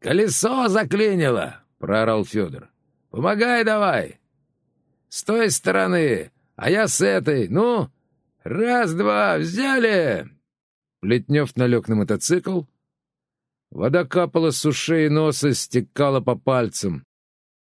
«Колесо заклинило!» — проорал Федор. «Помогай давай!» «С той стороны, а я с этой. Ну, раз-два, взяли!» Плетнев налег на мотоцикл. Вода капала с ушей и носа, стекала по пальцам.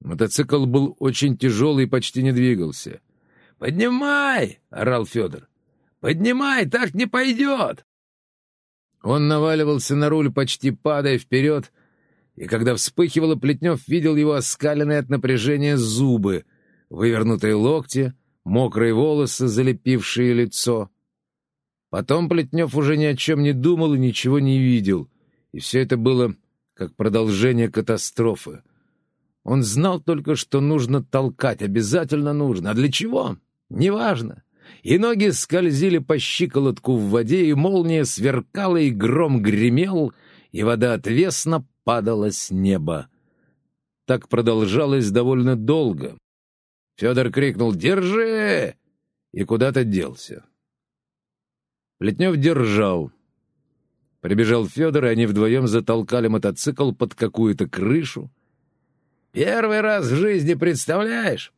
Мотоцикл был очень тяжелый и почти не двигался. «Поднимай!» — орал Федор. «Поднимай, так не пойдет!» Он наваливался на руль, почти падая вперед, и когда вспыхивало, Плетнев видел его оскаленные от напряжения зубы, вывернутые локти, мокрые волосы, залепившие лицо. Потом Плетнев уже ни о чем не думал и ничего не видел, и все это было как продолжение катастрофы. Он знал только, что нужно толкать, обязательно нужно. А для чего? Неважно. И ноги скользили по щиколотку в воде, и молния сверкала, и гром гремел, и вода отвесно падала с неба. Так продолжалось довольно долго. Федор крикнул «Держи!» и куда-то делся. Плетнев держал. Прибежал Федор, и они вдвоем затолкали мотоцикл под какую-то крышу. «Первый раз в жизни, представляешь?»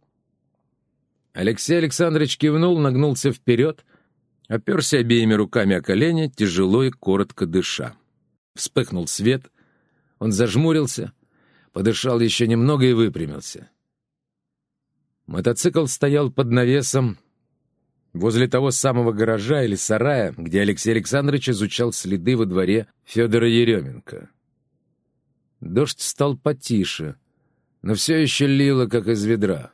Алексей Александрович кивнул, нагнулся вперед, оперся обеими руками о колени, тяжело и коротко дыша. Вспыхнул свет, он зажмурился, подышал еще немного и выпрямился. Мотоцикл стоял под навесом возле того самого гаража или сарая, где Алексей Александрович изучал следы во дворе Федора Еременко. Дождь стал потише, но все еще лило, как из ведра.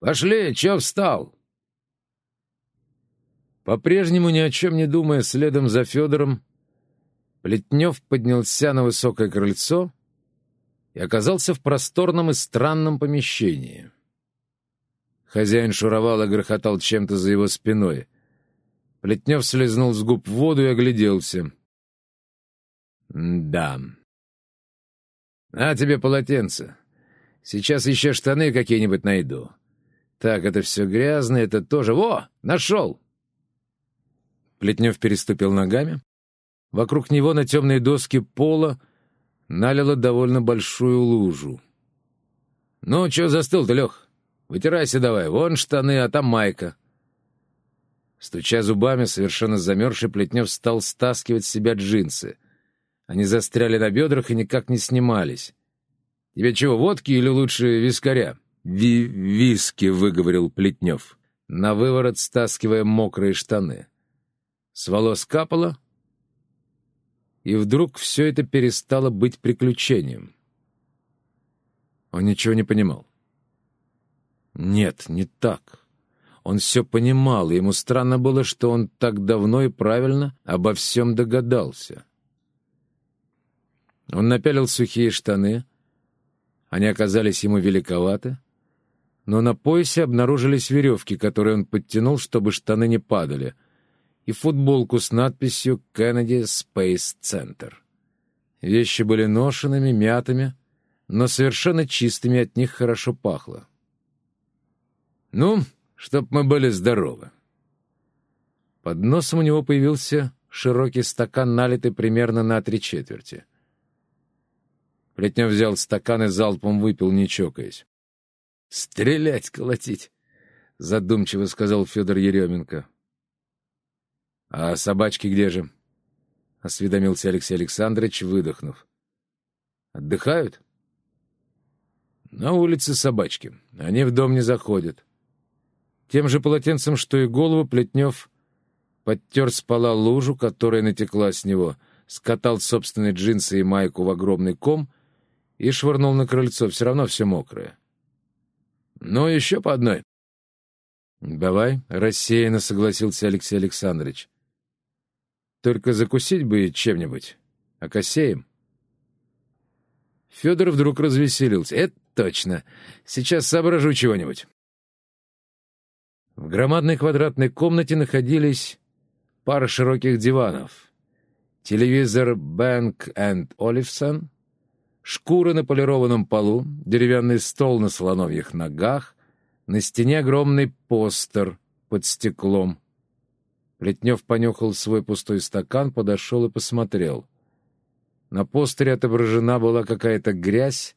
«Пошли, чё встал?» По-прежнему ни о чем не думая, следом за Федором, Плетнев поднялся на высокое крыльцо и оказался в просторном и странном помещении. Хозяин шуровал и грохотал чем-то за его спиной. Плетнев слезнул с губ в воду и огляделся. «Да. На тебе полотенце. Сейчас еще штаны какие-нибудь найду. Так, это все грязно, это тоже... Во! Нашел!» Плетнев переступил ногами. Вокруг него на темной доске пола налило довольно большую лужу. «Ну, чё застыл-то, Лех? Вытирайся давай, вон штаны, а там майка». Стуча зубами, совершенно замерзший, Плетнев стал стаскивать с себя джинсы. Они застряли на бедрах и никак не снимались. «Тебе чего, водки или лучше вискаря?» Ви «Виски», — выговорил Плетнев, на выворот стаскивая мокрые штаны. С волос капало, и вдруг все это перестало быть приключением. Он ничего не понимал. Нет, не так. Он все понимал, и ему странно было, что он так давно и правильно обо всем догадался. Он напялил сухие штаны. Они оказались ему великоваты, но на поясе обнаружились веревки, которые он подтянул, чтобы штаны не падали, и футболку с надписью «Кеннеди Спейс Центр». Вещи были ношенными, мятыми, но совершенно чистыми, от них хорошо пахло. «Ну, чтоб мы были здоровы». Под носом у него появился широкий стакан, налитый примерно на три четверти. Плетнев взял стакан и залпом выпил, не чокаясь. «Стрелять, колотить!» — задумчиво сказал Федор Еременко. «А собачки где же?» — осведомился Алексей Александрович, выдохнув. «Отдыхают?» «На улице собачки. Они в дом не заходят». Тем же полотенцем, что и голову, Плетнев подтер с пола лужу, которая натекла с него, скатал собственные джинсы и майку в огромный ком и швырнул на крыльцо. Все равно все мокрое. «Ну, еще по одной». «Давай», — рассеянно согласился Алексей Александрович. Только закусить бы чем-нибудь. А косеем. Федор вдруг развеселился. Это точно. Сейчас соображу чего-нибудь. В громадной квадратной комнате находились пара широких диванов, телевизор Бэнк энд Оливсон, шкура на полированном полу, деревянный стол на слоновьих ногах, на стене огромный постер под стеклом, Плетнев понюхал свой пустой стакан, подошел и посмотрел. На постере отображена была какая-то грязь,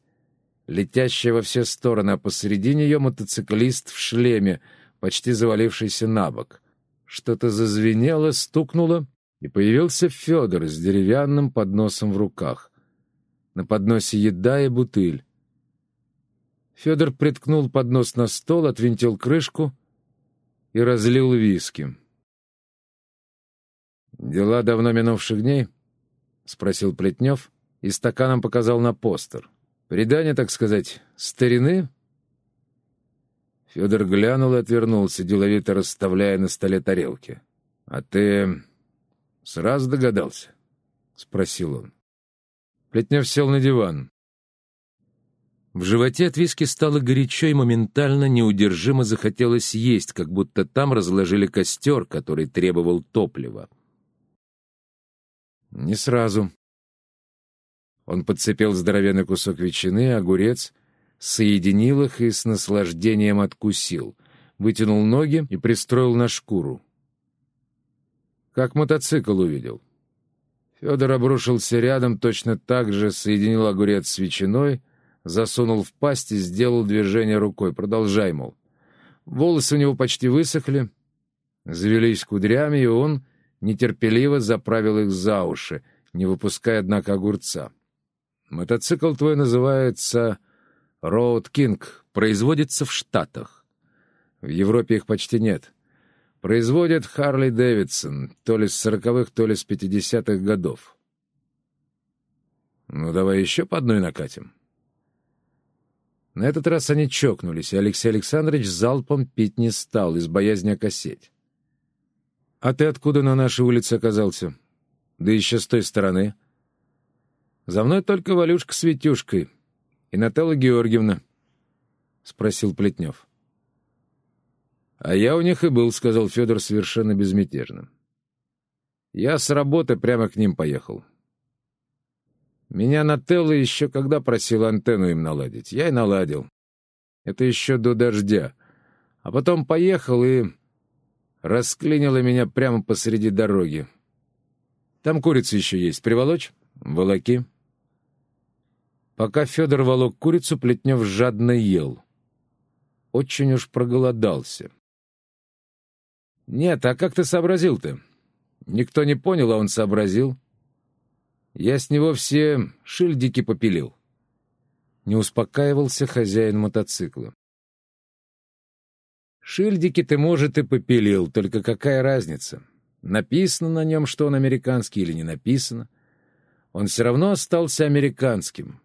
летящая во все стороны, а посреди нее мотоциклист в шлеме, почти завалившийся на бок. Что-то зазвенело, стукнуло, и появился Федор с деревянным подносом в руках. На подносе еда и бутыль. Федор приткнул поднос на стол, отвинтил крышку и разлил виски. «Дела давно минувших дней?» — спросил Плетнев и стаканом показал на постер. «Предание, так сказать, старины?» Федор глянул и отвернулся, деловито расставляя на столе тарелки. «А ты сразу догадался?» — спросил он. Плетнев сел на диван. В животе от виски стало горячо и моментально неудержимо захотелось есть, как будто там разложили костер, который требовал топлива. Не сразу. Он подцепил здоровенный кусок ветчины, огурец, соединил их и с наслаждением откусил, вытянул ноги и пристроил на шкуру. Как мотоцикл увидел. Федор обрушился рядом, точно так же соединил огурец с ветчиной, засунул в пасть и сделал движение рукой. Продолжай, мол. Волосы у него почти высохли, завелись кудрями, и он нетерпеливо заправил их за уши, не выпуская, однако, огурца. «Мотоцикл твой называется Роуд Кинг, производится в Штатах. В Европе их почти нет. Производит Харли Дэвидсон, то ли с сороковых, то ли с пятидесятых годов. Ну, давай еще по одной накатим». На этот раз они чокнулись, и Алексей Александрович залпом пить не стал, из боязни окосеть. «А ты откуда на нашей улице оказался? Да еще с той стороны». «За мной только Валюшка с Витюшкой и Наталья Георгиевна», — спросил Плетнев. «А я у них и был», — сказал Федор совершенно безмятежно. «Я с работы прямо к ним поехал. Меня Нателла еще когда просил антенну им наладить. Я и наладил. Это еще до дождя. А потом поехал и расклинило меня прямо посреди дороги. Там курица еще есть. Приволочь? Волоки. Пока Федор волок курицу, Плетнев жадно ел. Очень уж проголодался. «Нет, а как ты сообразил-то?» Никто не понял, а он сообразил. Я с него все шильдики попилил. Не успокаивался хозяин мотоцикла. Шильдики ты, может, и попилил, только какая разница? Написано на нем, что он американский или не написано. Он все равно остался американским.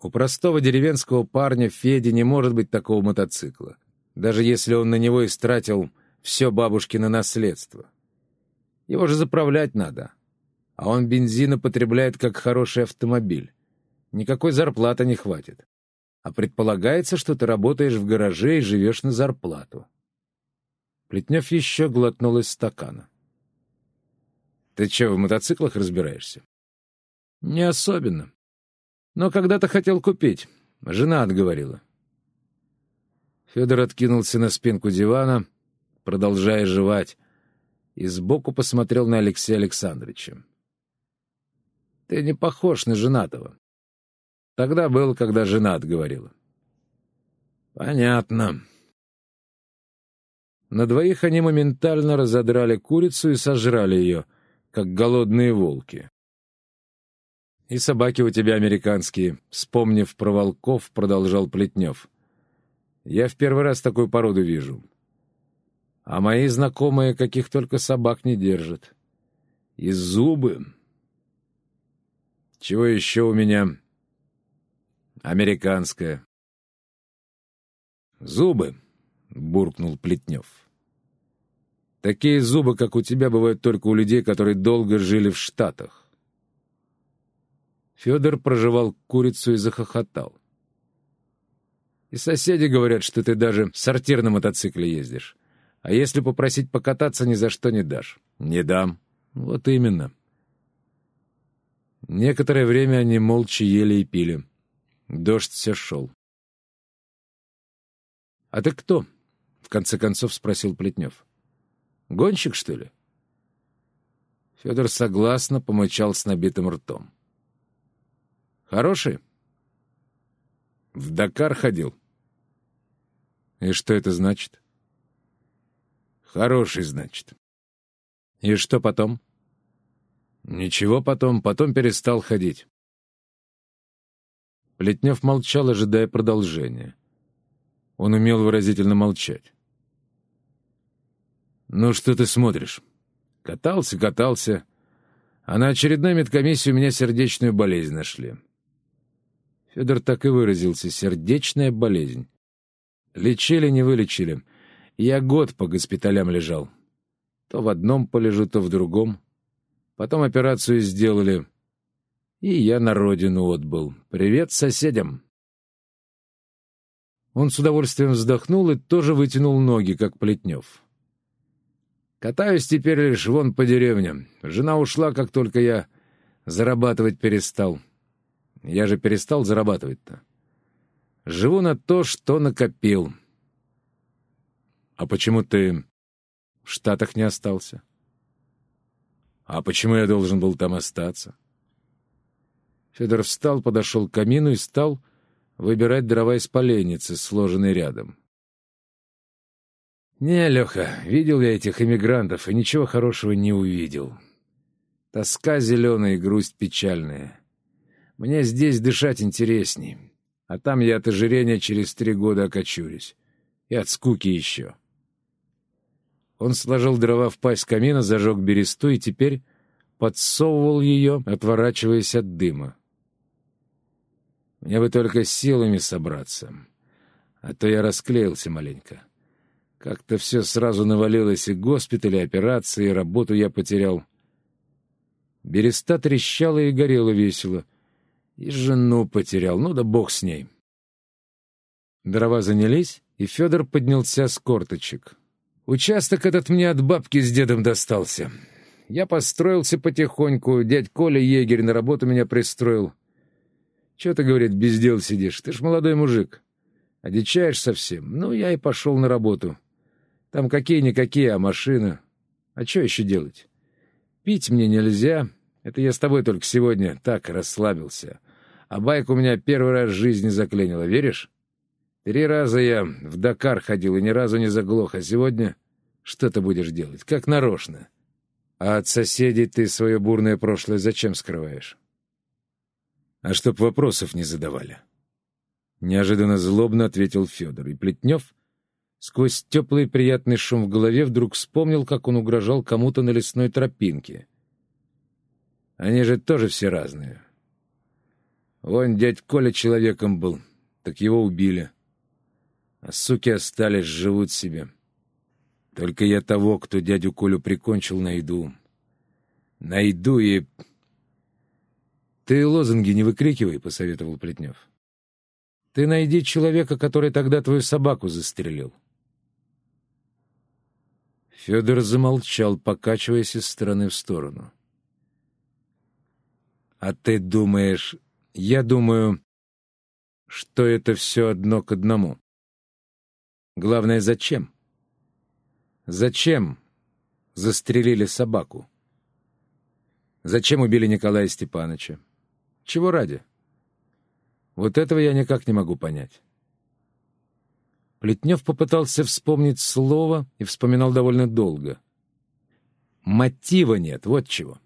У простого деревенского парня Феди не может быть такого мотоцикла, даже если он на него истратил все бабушкино наследство. Его же заправлять надо а он бензина потребляет как хороший автомобиль. Никакой зарплаты не хватит. А предполагается, что ты работаешь в гараже и живешь на зарплату. Плетнев еще глотнул из стакана. «Ты что, в мотоциклах разбираешься?» «Не особенно. Но когда-то хотел купить. Жена отговорила». Федор откинулся на спинку дивана, продолжая жевать, и сбоку посмотрел на Алексея Александровича. Ты не похож на женатого. Тогда был, когда женат говорила. Понятно. На двоих они моментально разодрали курицу и сожрали ее, как голодные волки. И собаки у тебя американские, вспомнив про волков, продолжал Плетнев. Я в первый раз такую породу вижу. А мои знакомые каких только собак не держат. И зубы... Чего еще у меня? Американская. Зубы, буркнул Плетнев. Такие зубы, как у тебя, бывают только у людей, которые долго жили в Штатах. Федор прожевал курицу и захохотал. И соседи говорят, что ты даже в сортир на мотоцикле ездишь. А если попросить покататься, ни за что не дашь. Не дам. Вот именно. Некоторое время они молча ели и пили. Дождь все шел. — А ты кто? — в конце концов спросил Плетнев. — Гонщик, что ли? Федор согласно помычал с набитым ртом. Хороший? В Дакар ходил. И что это значит? Хороший, значит. И что потом? Ничего потом, потом перестал ходить. Плетнев молчал, ожидая продолжения. Он умел выразительно молчать. «Ну что ты смотришь?» Катался, катался, а на очередной медкомиссии у меня сердечную болезнь нашли. Федор так и выразился — сердечная болезнь. Лечили, не вылечили. Я год по госпиталям лежал. То в одном полежу, то в другом. Потом операцию сделали, и я на родину отбыл. Привет соседям!» Он с удовольствием вздохнул и тоже вытянул ноги, как Плетнев. «Катаюсь теперь лишь вон по деревням. Жена ушла, как только я зарабатывать перестал. Я же перестал зарабатывать-то. Живу на то, что накопил. А почему ты в Штатах не остался? А почему я должен был там остаться? Федор встал, подошел к камину и стал выбирать дрова из поленницы, сложенной рядом. «Не, Леха, видел я этих эмигрантов и ничего хорошего не увидел. Тоска зеленая и грусть печальная. Мне здесь дышать интересней, а там я от ожирения через три года окочурюсь. И от скуки еще». Он сложил дрова в пасть камина, зажег бересту и теперь подсовывал ее, отворачиваясь от дыма. Мне бы только силами собраться. А то я расклеился маленько. Как-то все сразу навалилось, и госпиталь, и операции, и работу я потерял. Береста трещала и горела весело. И жену потерял, ну да бог с ней. Дрова занялись, и Федор поднялся с корточек. Участок этот мне от бабки с дедом достался. Я построился потихоньку, дядь Коля егерь на работу меня пристроил — Чего ты, говорит, без дел сидишь? Ты ж молодой мужик. Одичаешь совсем. Ну, я и пошел на работу. Там какие-никакие, а машина. А что еще делать? Пить мне нельзя. Это я с тобой только сегодня так расслабился. А байк у меня первый раз в жизни заклинила, веришь? Три раза я в Дакар ходил и ни разу не заглох, а сегодня что ты будешь делать? Как нарочно. А от соседей ты свое бурное прошлое зачем скрываешь? А чтоб вопросов не задавали. Неожиданно злобно ответил Федор, и Плетнев сквозь теплый приятный шум в голове вдруг вспомнил, как он угрожал кому-то на лесной тропинке. Они же тоже все разные. Вон дядь Коля человеком был, так его убили. А суки остались, живут себе. Только я того, кто дядю Колю прикончил, найду. Найду и «Ты лозунги не выкрикивай», — посоветовал Плетнев. «Ты найди человека, который тогда твою собаку застрелил». Федор замолчал, покачиваясь из стороны в сторону. «А ты думаешь...» «Я думаю, что это все одно к одному. Главное, зачем? Зачем застрелили собаку? Зачем убили Николая Степановича? Чего ради? Вот этого я никак не могу понять. Плетнев попытался вспомнить слово и вспоминал довольно долго. Мотива нет, вот чего.